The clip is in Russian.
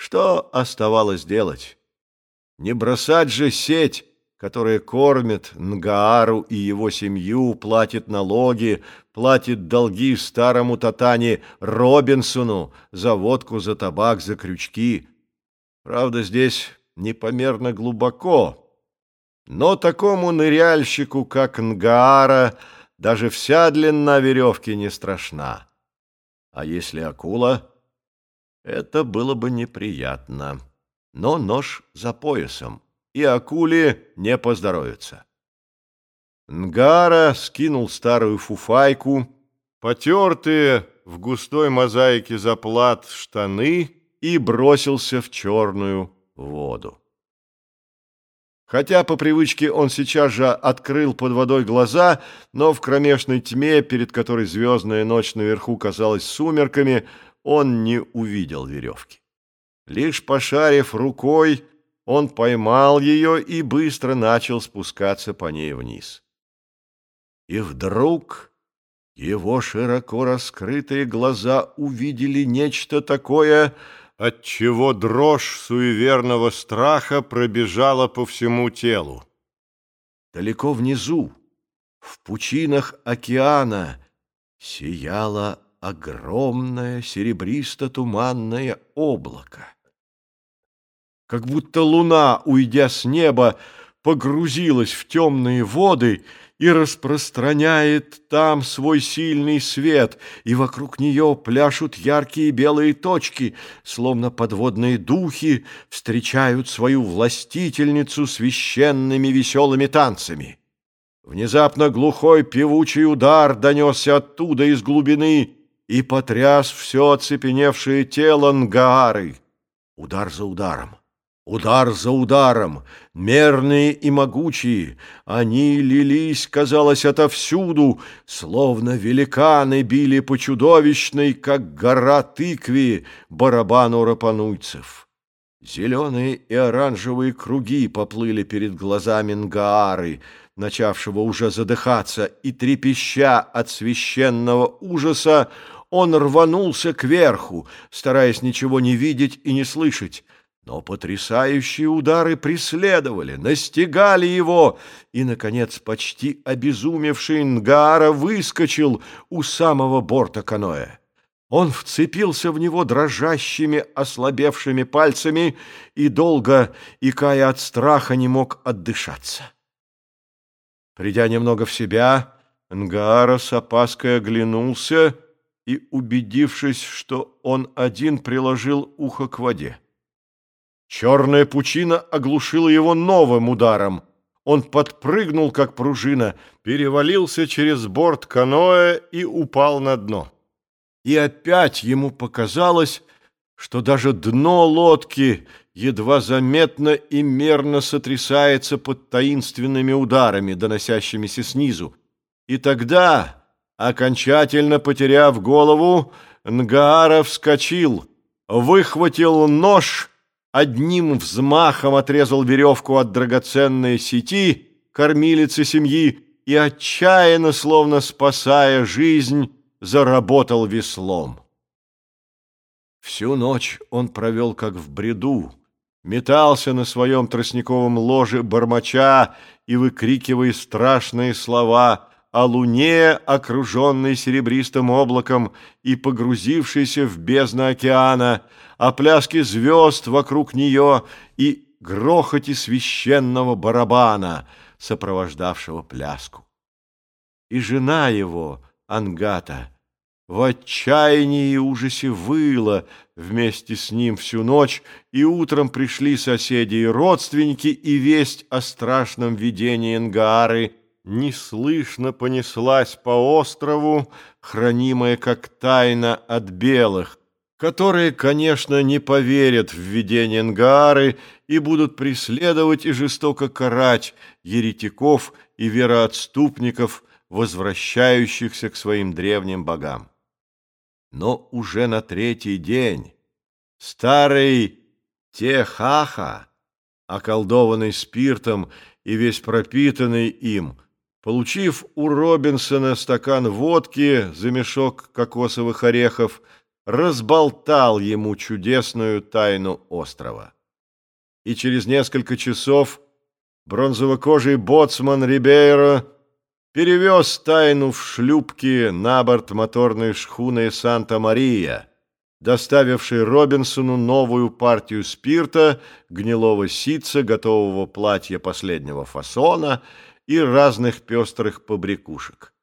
Что оставалось делать? Не бросать же сеть, которая кормит Нгаару и его семью, платит налоги, платит долги старому татане Робинсону за водку, за табак, за крючки. Правда, здесь непомерно глубоко, но такому ныряльщику, как Нгаара, даже вся длина веревки не страшна. А если акула, это было бы неприятно. Но нож за поясом и акуле не поздоровится. Нгара скинул старую фуфайку, потертые в густой мозаике заплат штаны и бросился в черную воду. Хотя по привычке он сейчас же открыл под водой глаза, но в кромешной тьме, перед которой звездная ночь наверху казалась сумерками, он не увидел веревки. Лишь пошарив рукой, он поймал ее и быстро начал спускаться по ней вниз. И вдруг его широко раскрытые глаза увидели нечто такое, от чего дрожь суеверного страха пробежала по всему телу. Далеко внизу, в пучинах океана, сияло огромное серебристо-туманное облако как будто луна, уйдя с неба, погрузилась в темные воды и распространяет там свой сильный свет, и вокруг нее пляшут яркие белые точки, словно подводные духи встречают свою властительницу священными веселыми танцами. Внезапно глухой певучий удар донесся оттуда из глубины и потряс все оцепеневшее тело Нгаары. Удар за ударом. Удар за ударом, мерные и могучие, они лились, казалось, отовсюду, словно великаны били по чудовищной, как гора тыкви, барабану рапануйцев. Зеленые и оранжевые круги поплыли перед глазами Нгаары, начавшего уже задыхаться, и, трепеща от священного ужаса, он рванулся кверху, стараясь ничего не видеть и не слышать. Но потрясающие удары преследовали, настигали его, и, наконец, почти обезумевший Нгаара выскочил у самого борта каноэ. Он вцепился в него дрожащими, ослабевшими пальцами и долго, икая от страха, не мог отдышаться. Придя немного в себя, Нгаара с опаской оглянулся и, убедившись, что он один, приложил ухо к воде. Черная пучина оглушила его новым ударом. Он подпрыгнул, как пружина, перевалился через борт каноэ и упал на дно. И опять ему показалось, что даже дно лодки едва заметно и мерно сотрясается под таинственными ударами, доносящимися снизу. И тогда, окончательно потеряв голову, Нгаара вскочил, выхватил нож одним взмахом отрезал веревку от драгоценной сети кормилицы семьи и, отчаянно, словно спасая жизнь, заработал веслом. Всю ночь он провел как в бреду, метался на своем тростниковом ложе бормоча и выкрикивая страшные слова о луне, окруженной серебристым облаком и погрузившейся в бездну океана, о пляске звезд вокруг нее и грохоте священного барабана, сопровождавшего пляску. И жена его, Ангата, в отчаянии и ужасе выла вместе с ним всю ночь, и утром пришли соседи и родственники, и весть о страшном видении Нгаары – неслышно понеслась по острову, хранимая как тайна от белых, которые, конечно, не поверят в видение Нгары и будут преследовать и жестоко карать еретиков и вероотступников, возвращающихся к своим древним богам. Но уже на третий день старый Техаха, околдованный спиртом и весь пропитанный им, Получив у Робинсона стакан водки за мешок кокосовых орехов, разболтал ему чудесную тайну острова. И через несколько часов бронзовокожий боцман Рибейро перевез тайну в шлюпки на борт моторной шхуны «Санта-Мария», доставившей Робинсону новую партию спирта, гнилого ситца, готового платья последнего фасона и разных пестрых побрякушек.